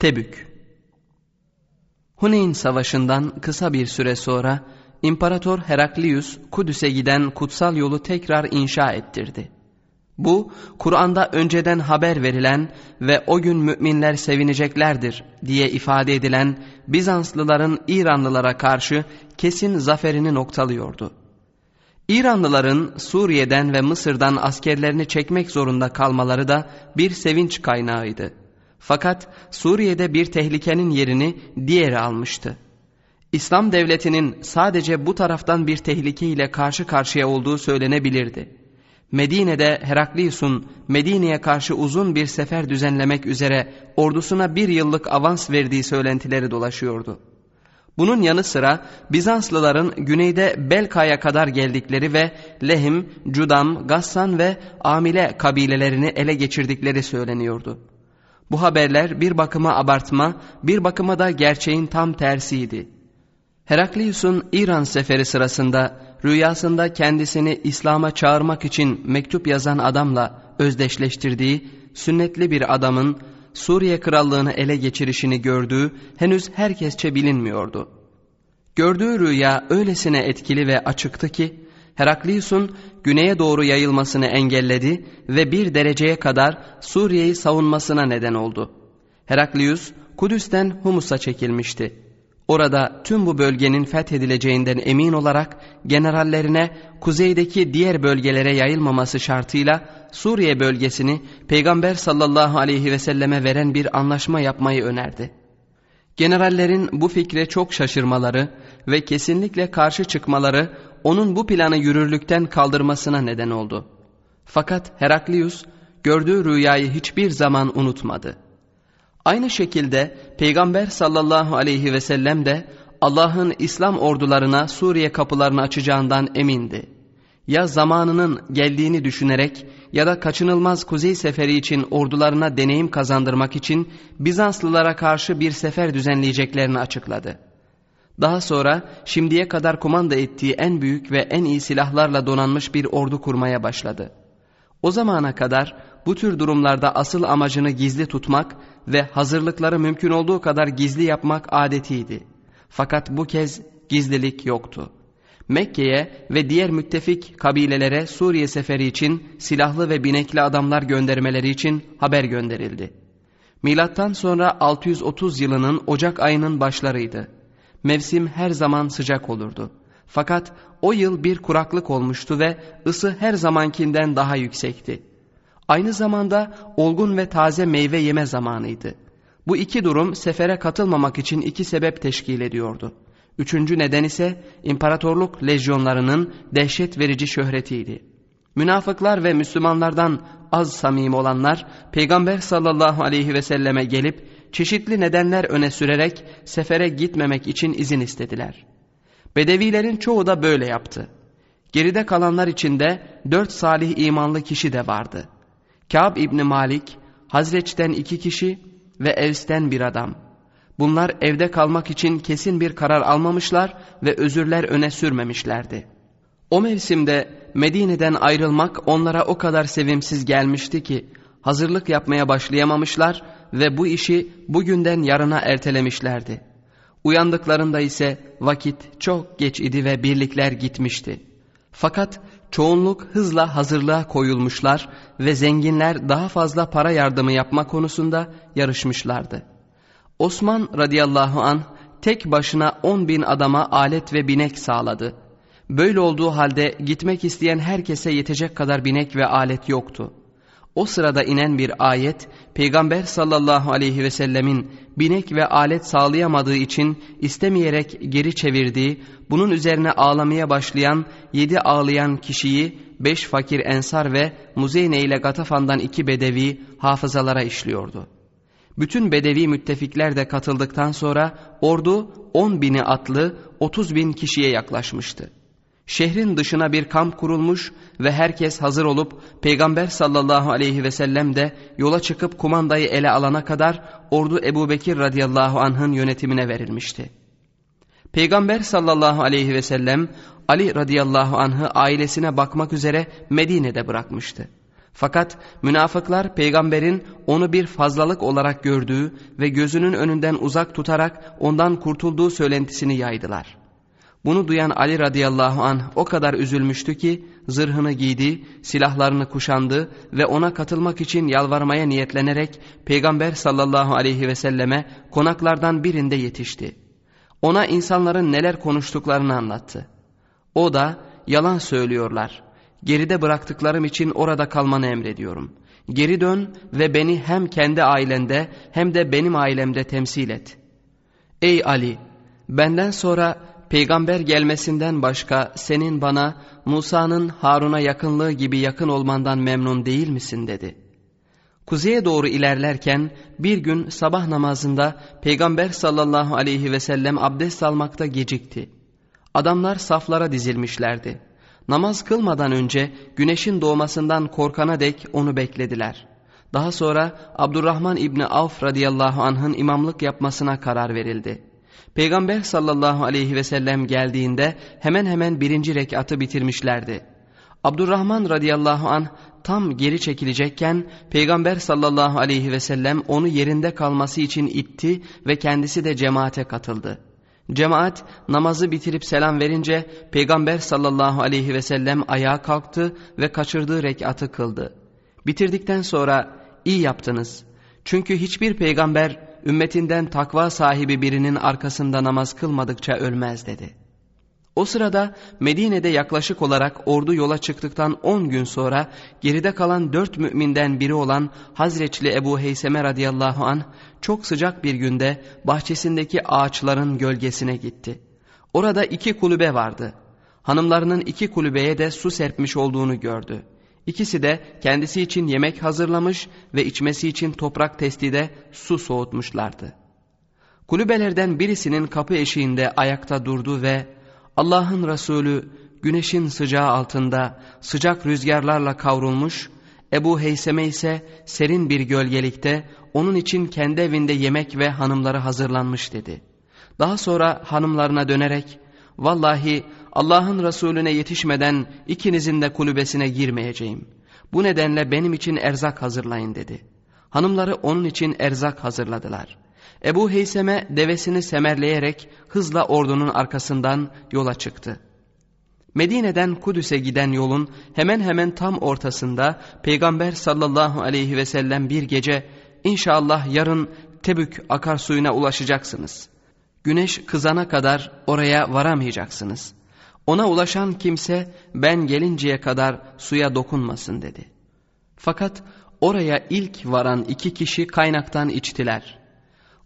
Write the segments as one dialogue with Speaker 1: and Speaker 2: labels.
Speaker 1: Tebük Huneyn Savaşı'ndan kısa bir süre sonra İmparator Heraklius Kudüs'e giden kutsal yolu tekrar inşa ettirdi. Bu Kur'an'da önceden haber verilen ve o gün müminler sevineceklerdir diye ifade edilen Bizanslıların İranlılara karşı kesin zaferini noktalıyordu. İranlıların Suriye'den ve Mısır'dan askerlerini çekmek zorunda kalmaları da bir sevinç kaynağıydı. Fakat Suriye'de bir tehlikenin yerini diğeri almıştı. İslam devletinin sadece bu taraftan bir tehlike ile karşı karşıya olduğu söylenebilirdi. Medine'de Heraklius'un Medine'ye karşı uzun bir sefer düzenlemek üzere ordusuna bir yıllık avans verdiği söylentileri dolaşıyordu. Bunun yanı sıra Bizanslıların güneyde Belka'ya kadar geldikleri ve Lehim, Cudam, Gassan ve Amile kabilelerini ele geçirdikleri söyleniyordu. Bu haberler bir bakıma abartma, bir bakıma da gerçeğin tam tersiydi. Heraklius'un İran seferi sırasında rüyasında kendisini İslam'a çağırmak için mektup yazan adamla özdeşleştirdiği sünnetli bir adamın Suriye krallığını ele geçirişini gördüğü henüz herkesçe bilinmiyordu. Gördüğü rüya öylesine etkili ve açıktı ki Heraklius'un güneye doğru yayılmasını engelledi ve bir dereceye kadar Suriye'yi savunmasına neden oldu. Heraklius Kudüs'ten Humus'a çekilmişti. Orada tüm bu bölgenin fethedileceğinden emin olarak generallerine kuzeydeki diğer bölgelere yayılmaması şartıyla Suriye bölgesini Peygamber sallallahu aleyhi ve selleme veren bir anlaşma yapmayı önerdi. Generallerin bu fikre çok şaşırmaları ve kesinlikle karşı çıkmaları onun bu planı yürürlükten kaldırmasına neden oldu. Fakat Heraklius gördüğü rüyayı hiçbir zaman unutmadı. Aynı şekilde Peygamber sallallahu aleyhi ve sellem de Allah'ın İslam ordularına Suriye kapılarını açacağından emindi. Ya zamanının geldiğini düşünerek ya da kaçınılmaz kuzey seferi için ordularına deneyim kazandırmak için Bizanslılara karşı bir sefer düzenleyeceklerini açıkladı. Daha sonra şimdiye kadar kumanda ettiği en büyük ve en iyi silahlarla donanmış bir ordu kurmaya başladı. O zamana kadar bu tür durumlarda asıl amacını gizli tutmak ve hazırlıkları mümkün olduğu kadar gizli yapmak adetiydi. Fakat bu kez gizlilik yoktu. Mekke'ye ve diğer müttefik kabilelere Suriye seferi için silahlı ve binekli adamlar göndermeleri için haber gönderildi. Milattan sonra 630 yılının Ocak ayının başlarıydı. Mevsim her zaman sıcak olurdu. Fakat o yıl bir kuraklık olmuştu ve ısı her zamankinden daha yüksekti. Aynı zamanda olgun ve taze meyve yeme zamanıydı. Bu iki durum sefere katılmamak için iki sebep teşkil ediyordu. Üçüncü neden ise imparatorluk lejyonlarının dehşet verici şöhretiydi. Münafıklar ve Müslümanlardan az samim olanlar Peygamber sallallahu aleyhi ve selleme gelip çeşitli nedenler öne sürerek sefere gitmemek için izin istediler. Bedevilerin çoğu da böyle yaptı. Geride kalanlar içinde dört salih imanlı kişi de vardı. Kâb İbni Malik, Hazreç'ten iki kişi ve Evs'ten bir adam. Bunlar evde kalmak için kesin bir karar almamışlar ve özürler öne sürmemişlerdi. O mevsimde Medine'den ayrılmak onlara o kadar sevimsiz gelmişti ki hazırlık yapmaya başlayamamışlar ve bu işi bugünden yarına ertelemişlerdi. Uyandıklarında ise vakit çok geç idi ve birlikler gitmişti. Fakat çoğunluk hızla hazırlığa koyulmuşlar ve zenginler daha fazla para yardımı yapma konusunda yarışmışlardı. Osman radıyallahu an tek başına on bin adama alet ve binek sağladı. Böyle olduğu halde gitmek isteyen herkese yetecek kadar binek ve alet yoktu. O sırada inen bir ayet Peygamber sallallahu aleyhi ve sellemin binek ve alet sağlayamadığı için istemeyerek geri çevirdiği, bunun üzerine ağlamaya başlayan yedi ağlayan kişiyi beş fakir ensar ve Muzeyne ile Gatafan'dan iki bedevi hafızalara işliyordu. Bütün bedevi müttefikler de katıldıktan sonra ordu on bini atlı otuz bin kişiye yaklaşmıştı. Şehrin dışına bir kamp kurulmuş ve herkes hazır olup Peygamber sallallahu aleyhi ve sellem de yola çıkıp kumandayı ele alana kadar ordu Ebu Bekir radıyallahu anh'ın yönetimine verilmişti. Peygamber sallallahu aleyhi ve sellem Ali radıyallahu anh'ı ailesine bakmak üzere Medine'de bırakmıştı. Fakat münafıklar peygamberin onu bir fazlalık olarak gördüğü ve gözünün önünden uzak tutarak ondan kurtulduğu söylentisini yaydılar. Bunu duyan Ali radıyallahu an o kadar üzülmüştü ki zırhını giydi, silahlarını kuşandı ve ona katılmak için yalvarmaya niyetlenerek Peygamber sallallahu aleyhi ve selleme konaklardan birinde yetişti. Ona insanların neler konuştuklarını anlattı. O da yalan söylüyorlar. Geride bıraktıklarım için orada kalmanı emrediyorum. Geri dön ve beni hem kendi ailende hem de benim ailemde temsil et. Ey Ali! Benden sonra peygamber gelmesinden başka senin bana Musa'nın Harun'a yakınlığı gibi yakın olmandan memnun değil misin dedi. Kuzeye doğru ilerlerken bir gün sabah namazında peygamber sallallahu aleyhi ve sellem abdest almakta gecikti. Adamlar saflara dizilmişlerdi. Namaz kılmadan önce güneşin doğmasından korkana dek onu beklediler. Daha sonra Abdurrahman İbni Avf radıyallahu anh'ın imamlık yapmasına karar verildi. Peygamber sallallahu aleyhi ve sellem geldiğinde hemen hemen birinci rekatı bitirmişlerdi. Abdurrahman radıyallahu an tam geri çekilecekken Peygamber sallallahu aleyhi ve sellem onu yerinde kalması için itti ve kendisi de cemaate katıldı. Cemaat namazı bitirip selam verince Peygamber sallallahu aleyhi ve sellem ayağa kalktı ve kaçırdığı rekatı kıldı. Bitirdikten sonra iyi yaptınız. Çünkü hiçbir peygamber ümmetinden takva sahibi birinin arkasında namaz kılmadıkça ölmez dedi. O sırada Medine'de yaklaşık olarak ordu yola çıktıktan on gün sonra geride kalan dört müminden biri olan Hazreçli Ebu Heyseme radıyallahu an çok sıcak bir günde bahçesindeki ağaçların gölgesine gitti. Orada iki kulübe vardı. Hanımlarının iki kulübeye de su serpmiş olduğunu gördü. İkisi de kendisi için yemek hazırlamış ve içmesi için toprak testide su soğutmuşlardı. Kulübelerden birisinin kapı eşiğinde ayakta durdu ve Allah'ın Resulü güneşin sıcağı altında sıcak rüzgarlarla kavrulmuş, Ebu Heyseme ise serin bir gölgelikte onun için kendi evinde yemek ve hanımları hazırlanmış dedi. Daha sonra hanımlarına dönerek Vallahi Allah'ın Resulüne yetişmeden ikinizin de kulübesine girmeyeceğim. Bu nedenle benim için erzak hazırlayın dedi. Hanımları onun için erzak hazırladılar. Ebu Heyseme devesini semerleyerek hızla ordunun arkasından yola çıktı. Medine'den Kudüs'e giden yolun hemen hemen tam ortasında Peygamber sallallahu aleyhi ve sellem bir gece inşallah yarın Tebük akarsuyuna ulaşacaksınız. Güneş kızana kadar oraya varamayacaksınız. Ona ulaşan kimse ben gelinceye kadar suya dokunmasın dedi. Fakat oraya ilk varan iki kişi kaynaktan içtiler.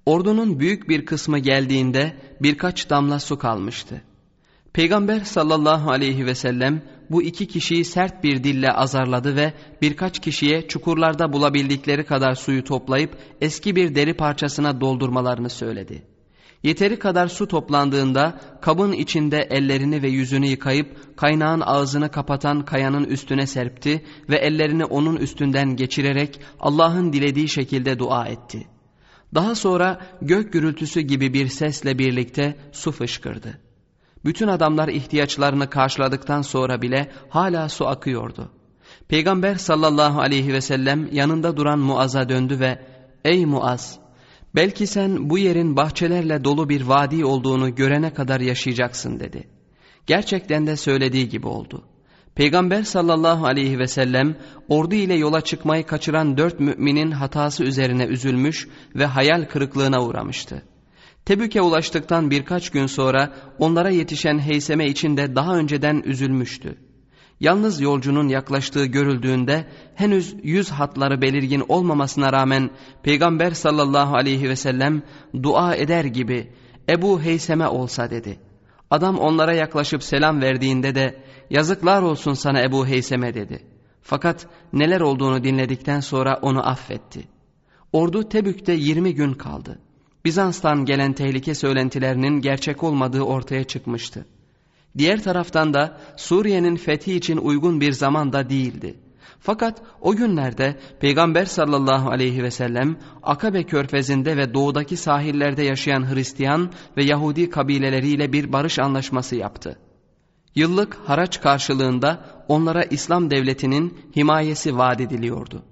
Speaker 1: Ordunun büyük bir kısmı geldiğinde birkaç damla su kalmıştı. Peygamber sallallahu aleyhi ve sellem bu iki kişiyi sert bir dille azarladı ve birkaç kişiye çukurlarda bulabildikleri kadar suyu toplayıp eski bir deri parçasına doldurmalarını söyledi.'' Yeteri kadar su toplandığında kabın içinde ellerini ve yüzünü yıkayıp kaynağın ağzını kapatan kayanın üstüne serpti ve ellerini onun üstünden geçirerek Allah'ın dilediği şekilde dua etti. Daha sonra gök gürültüsü gibi bir sesle birlikte su fışkırdı. Bütün adamlar ihtiyaçlarını karşıladıktan sonra bile hala su akıyordu. Peygamber sallallahu aleyhi ve sellem yanında duran Muaz'a döndü ve ''Ey Muaz!'' Belki sen bu yerin bahçelerle dolu bir vadi olduğunu görene kadar yaşayacaksın dedi. Gerçekten de söylediği gibi oldu. Peygamber sallallahu aleyhi ve sellem ordu ile yola çıkmayı kaçıran dört müminin hatası üzerine üzülmüş ve hayal kırıklığına uğramıştı. Tebük'e ulaştıktan birkaç gün sonra onlara yetişen Heyseme için de daha önceden üzülmüştü. Yalnız yolcunun yaklaştığı görüldüğünde henüz yüz hatları belirgin olmamasına rağmen Peygamber sallallahu aleyhi ve sellem dua eder gibi Ebu Heyseme olsa dedi. Adam onlara yaklaşıp selam verdiğinde de yazıklar olsun sana Ebu Heyseme dedi. Fakat neler olduğunu dinledikten sonra onu affetti. Ordu Tebük'te 20 gün kaldı. Bizans'tan gelen tehlike söylentilerinin gerçek olmadığı ortaya çıkmıştı. Diğer taraftan da Suriye'nin fethi için uygun bir zaman da değildi. Fakat o günlerde Peygamber sallallahu aleyhi ve sellem Akabe körfezinde ve doğudaki sahillerde yaşayan Hristiyan ve Yahudi kabileleriyle bir barış anlaşması yaptı. Yıllık haraç karşılığında onlara İslam devletinin himayesi vaat ediliyordu.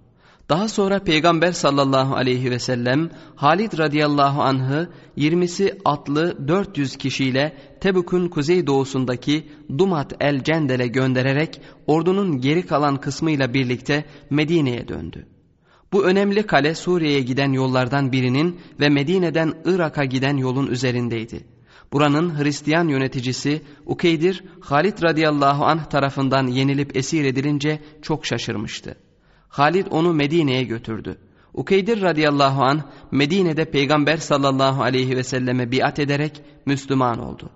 Speaker 1: Daha sonra Peygamber sallallahu aleyhi ve sellem Halid radıyallahu anh'ı 20'si atlı 400 kişiyle Tebuk'un kuzeydoğusundaki Dumat el Cendel'e göndererek ordunun geri kalan kısmıyla birlikte Medine'ye döndü. Bu önemli kale Suriye'ye giden yollardan birinin ve Medine'den Irak'a giden yolun üzerindeydi. Buranın Hristiyan yöneticisi Ukeydir Halid radıyallahu anh tarafından yenilip esir edilince çok şaşırmıştı. Halid onu Medine'ye götürdü. Ukeydir radıyallahu anh Medine'de Peygamber sallallahu aleyhi ve selleme biat ederek Müslüman oldu.